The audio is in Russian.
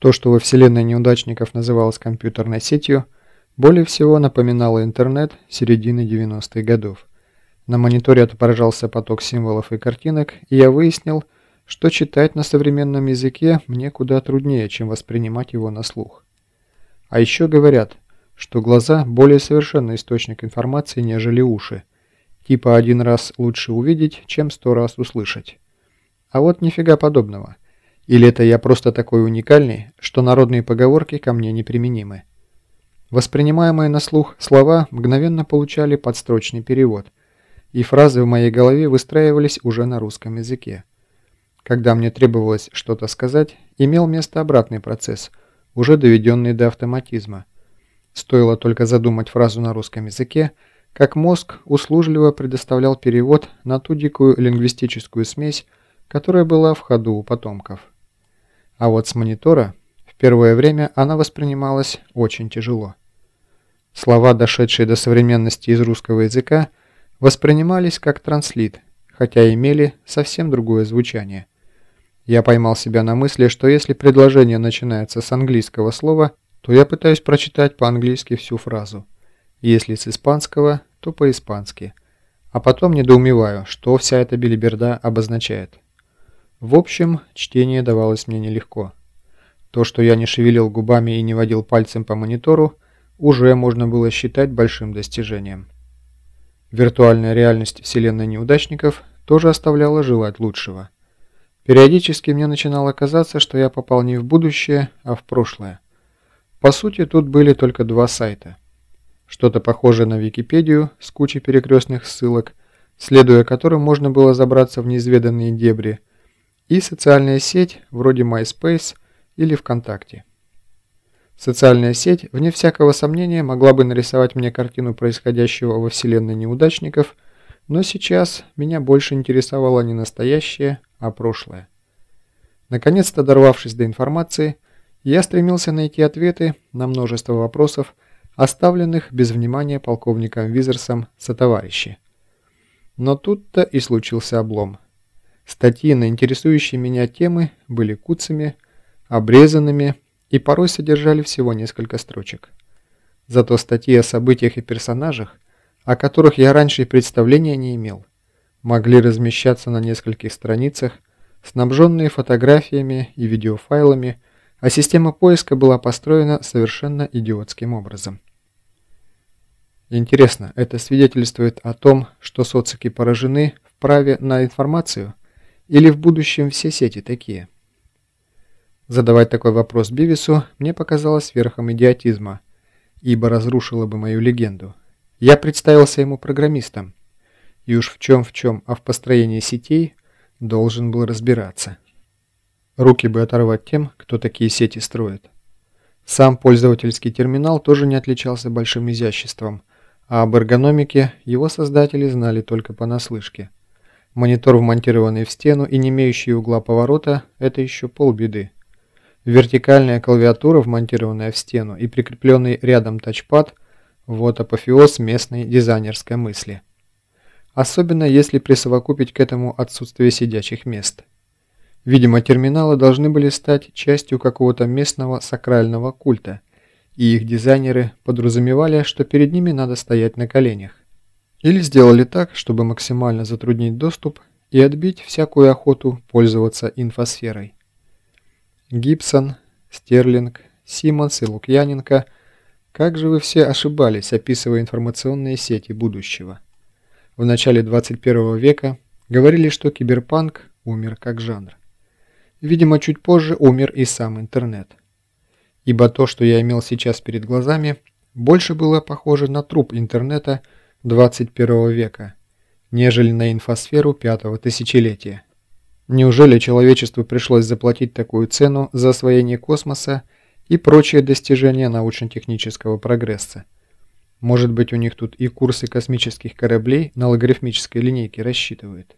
То, что во вселенной неудачников называлось компьютерной сетью, более всего напоминало интернет середины 90-х годов. На мониторе отображался поток символов и картинок, и я выяснил, что читать на современном языке мне куда труднее, чем воспринимать его на слух. А еще говорят, что глаза более совершенный источник информации, нежели уши. Типа один раз лучше увидеть, чем сто раз услышать. А вот нифига подобного. Или это я просто такой уникальный, что народные поговорки ко мне неприменимы. Воспринимаемые на слух слова мгновенно получали подстрочный перевод, и фразы в моей голове выстраивались уже на русском языке. Когда мне требовалось что-то сказать, имел место обратный процесс, уже доведенный до автоматизма. Стоило только задумать фразу на русском языке, как мозг услужливо предоставлял перевод на ту дикую лингвистическую смесь, которая была в ходу у потомков. А вот с монитора в первое время она воспринималась очень тяжело. Слова, дошедшие до современности из русского языка, воспринимались как транслит, хотя имели совсем другое звучание. Я поймал себя на мысли, что если предложение начинается с английского слова, то я пытаюсь прочитать по-английски всю фразу. Если с испанского, то по-испански. А потом недоумеваю, что вся эта билиберда обозначает. В общем, чтение давалось мне нелегко. То, что я не шевелил губами и не водил пальцем по монитору, уже можно было считать большим достижением. Виртуальная реальность вселенной неудачников тоже оставляла желать лучшего. Периодически мне начинало казаться, что я попал не в будущее, а в прошлое. По сути, тут были только два сайта. Что-то похожее на Википедию с кучей перекрестных ссылок, следуя которым можно было забраться в неизведанные дебри – и социальная сеть вроде MySpace или ВКонтакте. Социальная сеть, вне всякого сомнения, могла бы нарисовать мне картину происходящего во вселенной неудачников, но сейчас меня больше интересовало не настоящее, а прошлое. Наконец-то дорвавшись до информации, я стремился найти ответы на множество вопросов, оставленных без внимания полковником Визерсом сотоварищи. Но тут-то и случился облом – Статьи на интересующие меня темы были куцами, обрезанными и порой содержали всего несколько строчек. Зато статьи о событиях и персонажах, о которых я раньше и представления не имел, могли размещаться на нескольких страницах, снабженные фотографиями и видеофайлами, а система поиска была построена совершенно идиотским образом. Интересно, это свидетельствует о том, что социки поражены в праве на информацию – или в будущем все сети такие? Задавать такой вопрос Бивису мне показалось верхом идиотизма, ибо разрушило бы мою легенду. Я представился ему программистом, и уж в чем в чем, а в построении сетей должен был разбираться. Руки бы оторвать тем, кто такие сети строит. Сам пользовательский терминал тоже не отличался большим изяществом, а об эргономике его создатели знали только понаслышке. Монитор, вмонтированный в стену и не имеющий угла поворота, это еще полбеды. Вертикальная клавиатура, вмонтированная в стену и прикрепленный рядом тачпад – вот апофеоз местной дизайнерской мысли. Особенно если присовокупить к этому отсутствие сидячих мест. Видимо, терминалы должны были стать частью какого-то местного сакрального культа, и их дизайнеры подразумевали, что перед ними надо стоять на коленях. Или сделали так, чтобы максимально затруднить доступ и отбить всякую охоту пользоваться инфосферой. Гибсон, Стерлинг, Симмонс и Лукьяненко, как же вы все ошибались, описывая информационные сети будущего. В начале 21 века говорили, что киберпанк умер как жанр. Видимо, чуть позже умер и сам интернет. Ибо то, что я имел сейчас перед глазами, больше было похоже на труп интернета, 21 века, нежели на инфосферу пятого тысячелетия. Неужели человечеству пришлось заплатить такую цену за освоение космоса и прочие достижения научно-технического прогресса? Может быть, у них тут и курсы космических кораблей на логарифмической линейке рассчитывают?